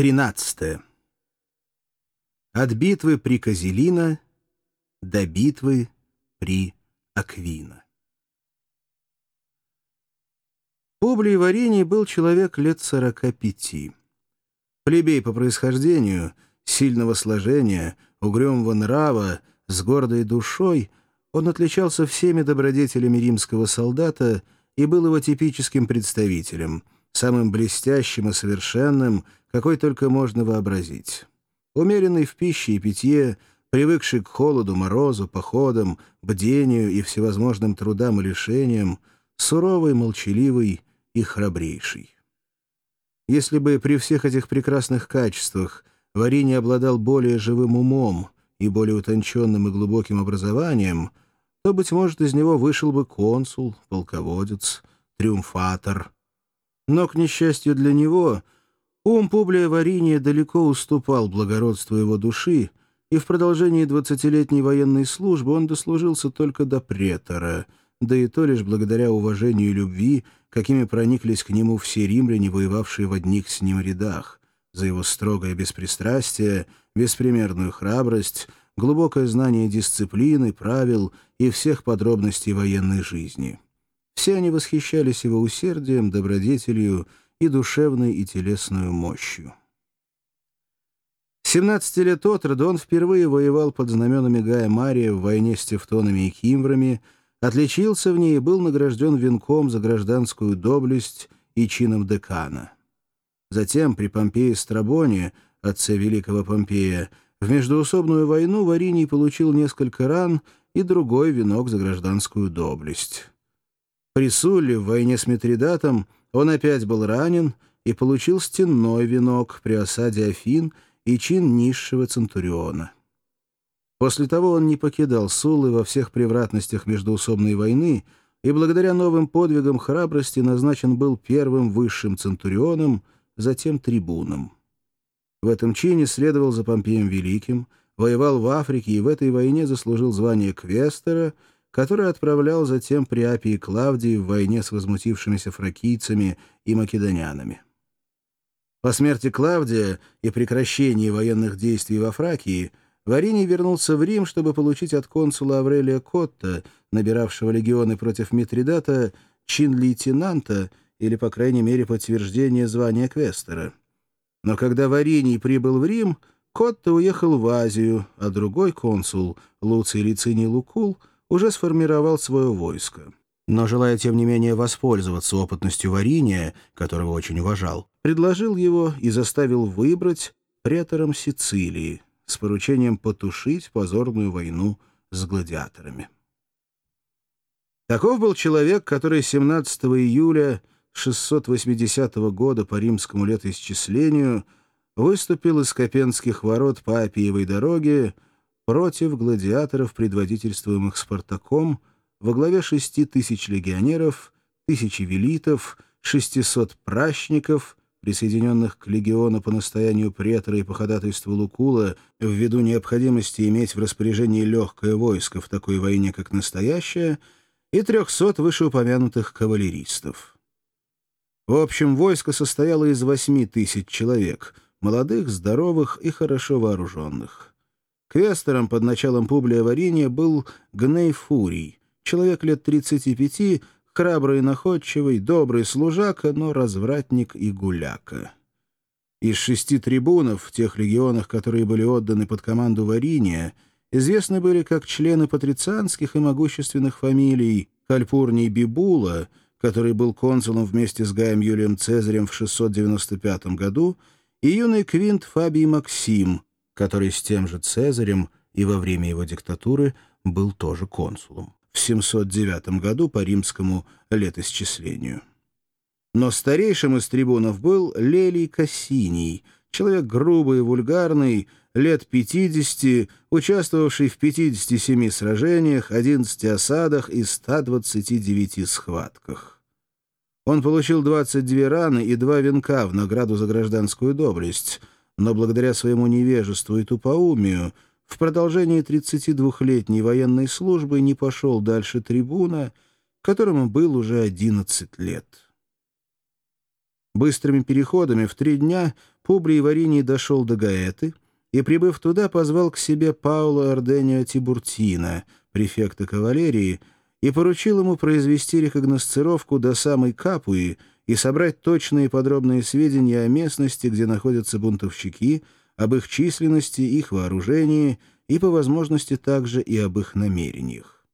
13. От битвы при Козелина до битвы при Аквина. Публий Варений был человек лет сорока пяти. Плебей по происхождению, сильного сложения, угрюмого нрава, с гордой душой, он отличался всеми добродетелями римского солдата и был его типическим представителем, самым блестящим и совершенным, какой только можно вообразить. Умеренный в пище и питье, привыкший к холоду, морозу, походам, бдению и всевозможным трудам и лишениям, суровый, молчаливый и храбрейший. Если бы при всех этих прекрасных качествах Варини обладал более живым умом и более утонченным и глубоким образованием, то, быть может, из него вышел бы консул, полководец, триумфатор. Но, к несчастью для него, ум Публия Вариния далеко уступал благородству его души, и в продолжении двадцатилетней военной службы он дослужился только до претора — да и то лишь благодаря уважению и любви, какими прониклись к нему все римляне, воевавшие в одних с ним рядах, за его строгое беспристрастие, беспримерную храбрость, глубокое знание дисциплины, правил и всех подробностей военной жизни. Все они восхищались его усердием, добродетелью и душевной и телесной мощью. 17 лет от роду он впервые воевал под знаменами Гая Мария в войне с тевтонами и кимврами, отличился в ней и был награжден венком за гражданскую доблесть и чином декана. Затем при Помпее Страбоне, отце великого Помпея, в междуусобную войну Вариний получил несколько ран и другой венок за гражданскую доблесть. При Сулле в войне с Митридатом он опять был ранен и получил стенной венок при осаде Афин и чин низшего центуриона. После того он не покидал Сулы во всех превратностях междуусобной войны и благодаря новым подвигам храбрости назначен был первым высшим центурионом, затем трибуном. В этом чине следовал за Помпеем Великим, воевал в Африке и в этой войне заслужил звание квестера, который отправлял затем при Апии Клавдии в войне с возмутившимися фракийцами и македонянами. По смерти Клавдия и прекращении военных действий во Фракии – Вариний вернулся в Рим, чтобы получить от консула Аврелия Котта, набиравшего легионы против Митридата, чин лейтенанта или, по крайней мере, подтверждение звания квестера. Но когда Вариний прибыл в Рим, Котта уехал в Азию, а другой консул, Луций Лициний Лукул, уже сформировал свое войско. Но, желая, тем не менее, воспользоваться опытностью Вариния, которого очень уважал, предложил его и заставил выбрать претором Сицилии, с поручением потушить позорную войну с гладиаторами. Таков был человек, который 17 июля 680 года по римскому летоисчислению выступил из Копенских ворот по Апиевой дороге против гладиаторов, предводительствуемых Спартаком, во главе шести тысяч легионеров, тысячи велитов, шестисот пращников присоединенных к легиону по настоянию претора и по ходатайству Лукула, ввиду необходимости иметь в распоряжении легкое войско в такой войне, как настоящая, и трехсот вышеупомянутых кавалеристов. В общем, войско состояло из восьми тысяч человек, молодых, здоровых и хорошо вооруженных. Квестером под началом Публия Вариния был Гней Фурий, человек лет 35, храбрый и находчивый, добрый служака, но развратник и гуляка. Из шести трибунов, в тех легионах, которые были отданы под команду Вариния, известны были как члены патрицианских и могущественных фамилий Кальпурний Бибула, который был консулом вместе с Гаем Юлием Цезарем в 695 году, и юный Квинт Фабий Максим, который с тем же Цезарем и во время его диктатуры был тоже консулом в 709 году по римскому летосчислению. Но старейшим из трибунов был Лелий Кассиний, человек грубый и вульгарный, лет 50, участвовавший в 57 сражениях, 11 осадах и 129 схватках. Он получил 22 раны и два венка в награду за гражданскую доблесть, но благодаря своему невежеству и тупоумию — в продолжении 32-летней военной службы не пошел дальше трибуна, которому был уже 11 лет. Быстрыми переходами в три дня Публий Вариний дошел до Гаэты и, прибыв туда, позвал к себе Пауло Орденио Тибуртина, префекта кавалерии, и поручил ему произвести рекогносцировку до самой Капуи и собрать точные и подробные сведения о местности, где находятся бунтовщики, об их численности, их вооружении и, по возможности, также и об их намерениях.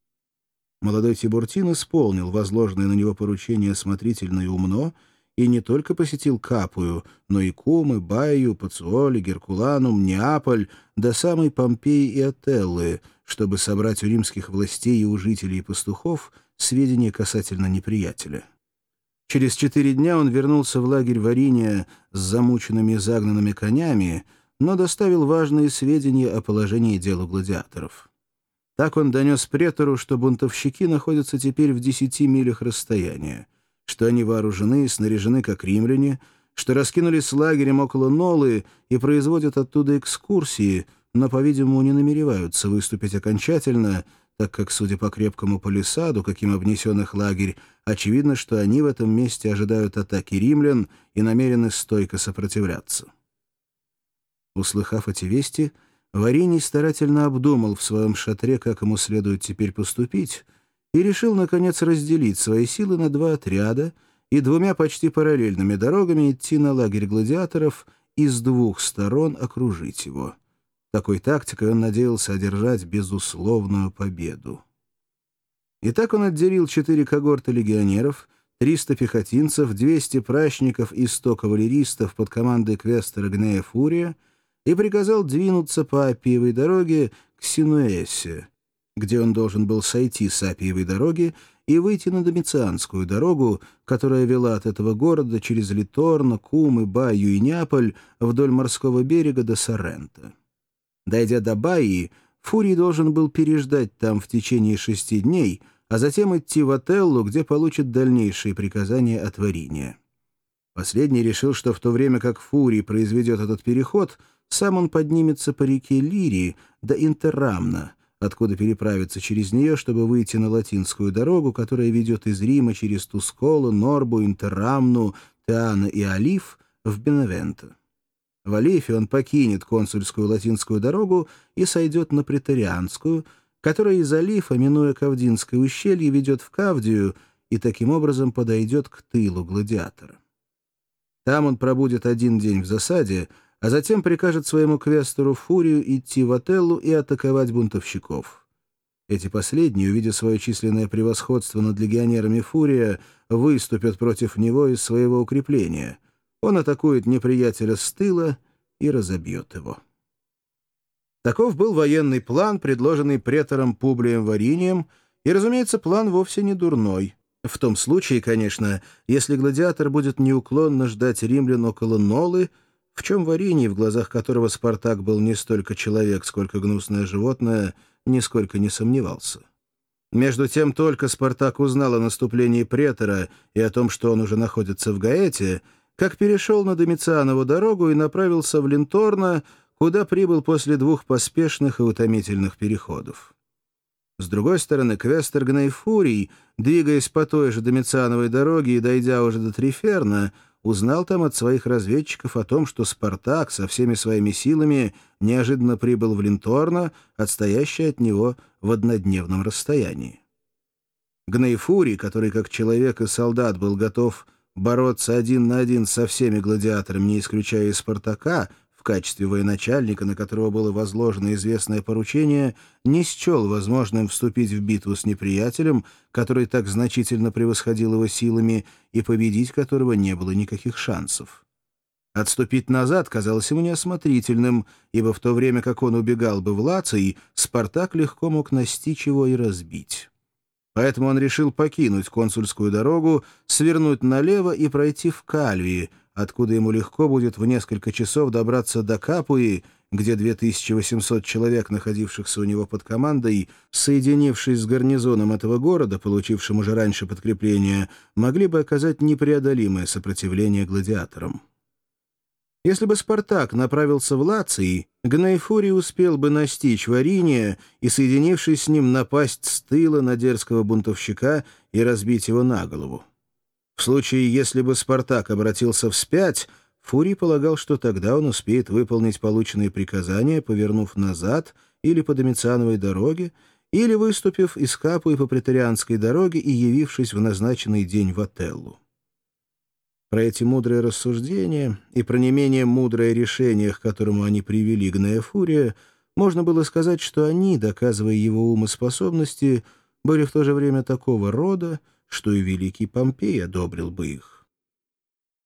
Молодой Тибуртин исполнил возложенное на него поручение осмотрительно и умно, и не только посетил Капую, но и Кумы, Баю, Пациоли, Геркуланум, Неаполь, до самой Помпеи и Отеллы, чтобы собрать у римских властей и у жителей и пастухов сведения касательно неприятеля. Через четыре дня он вернулся в лагерь Вариния с замученными и загнанными конями, но доставил важные сведения о положении дела гладиаторов. Так он донес претору, что бунтовщики находятся теперь в десяти милях расстояния, что они вооружены и снаряжены, как римляне, что раскинулись лагерем около Нолы и производят оттуда экскурсии, но, по-видимому, не намереваются выступить окончательно, так как, судя по крепкому палисаду, каким обнесен их лагерь, очевидно, что они в этом месте ожидают атаки римлян и намерены стойко сопротивляться. Услыхав эти вести, Вариний старательно обдумал в своем шатре, как ему следует теперь поступить, и решил, наконец, разделить свои силы на два отряда и двумя почти параллельными дорогами идти на лагерь гладиаторов и с двух сторон окружить его. Такой тактикой он надеялся одержать безусловную победу. Итак, он отделил четыре когорты легионеров, 300 пехотинцев, 200 прачников и 100 кавалеристов под командой квестера Гнея Фурия и приказал двинуться по Апиевой дороге к Синуэсе, где он должен был сойти с Апиевой дороги и выйти на Домицианскую дорогу, которая вела от этого города через Литорно, Кумы, Баю и Неаполь вдоль морского берега до Соррента. Дойдя до Баи, Фурий должен был переждать там в течение шести дней, а затем идти в Отеллу, где получит дальнейшие приказания от Вариния. Последний решил, что в то время как Фурий произведет этот переход, сам он поднимется по реке Лирии до Интеррамна, откуда переправиться через нее, чтобы выйти на латинскую дорогу, которая ведет из Рима через Тусколу, Норбу, Интеррамну, Теана и Алиф в Беневенто. В Алифе он покинет консульскую латинскую дорогу и сойдет на Претарианскую, которая из Алифа, минуя Кавдинское ущелье, ведет в Кавдию и таким образом подойдет к тылу гладиатора. Там он пробудет один день в засаде, а затем прикажет своему квестору Фурию идти в Отеллу и атаковать бунтовщиков. Эти последние, увидя свое численное превосходство над легионерами Фурия, выступят против него из своего укрепления — он атакует неприятеля с тыла и разобьет его. Таков был военный план, предложенный претором Публием Варинием, и, разумеется, план вовсе не дурной. В том случае, конечно, если гладиатор будет неуклонно ждать римлян около Нолы, в чем Вариний, в глазах которого Спартак был не столько человек, сколько гнусное животное, нисколько не сомневался. Между тем, только Спартак узнал о наступлении претора и о том, что он уже находится в Гаэте, как перешел на Домицианову дорогу и направился в Линторно, куда прибыл после двух поспешных и утомительных переходов. С другой стороны, Квестер Гнайфурий, двигаясь по той же Домициановой дороге и дойдя уже до Триферна, узнал там от своих разведчиков о том, что Спартак со всеми своими силами неожиданно прибыл в Линторно, отстоящий от него в однодневном расстоянии. Гнайфурий, который как человек и солдат был готов Бороться один на один со всеми гладиаторами, не исключая и Спартака, в качестве военачальника, на которого было возложено известное поручение, не счел возможным вступить в битву с неприятелем, который так значительно превосходил его силами и победить которого не было никаких шансов. Отступить назад казалось ему неосмотрительным, ибо в то время как он убегал бы в Лаций, Спартак легко мог настичь его и разбить. Поэтому он решил покинуть консульскую дорогу, свернуть налево и пройти в Кальвии, откуда ему легко будет в несколько часов добраться до Капуи, где 2800 человек, находившихся у него под командой, соединившись с гарнизоном этого города, получившим уже раньше подкрепление, могли бы оказать непреодолимое сопротивление гладиаторам. Если бы Спартак направился в Лаций, Гнайфурий успел бы настичь Вариния и, соединившись с ним, напасть с тыла на дерзкого бунтовщика и разбить его на голову. В случае, если бы Спартак обратился вспять, Фурий полагал, что тогда он успеет выполнить полученные приказания, повернув назад или по Домициановой дороге, или выступив из Капуи по Претарианской дороге и явившись в назначенный день в Отеллу. Про эти мудрые рассуждения и про не менее мудрое решение, к которому они привели Гнея Фурия, можно было сказать, что они, доказывая его умоспособности, были в то же время такого рода, что и великий Помпей одобрил бы их.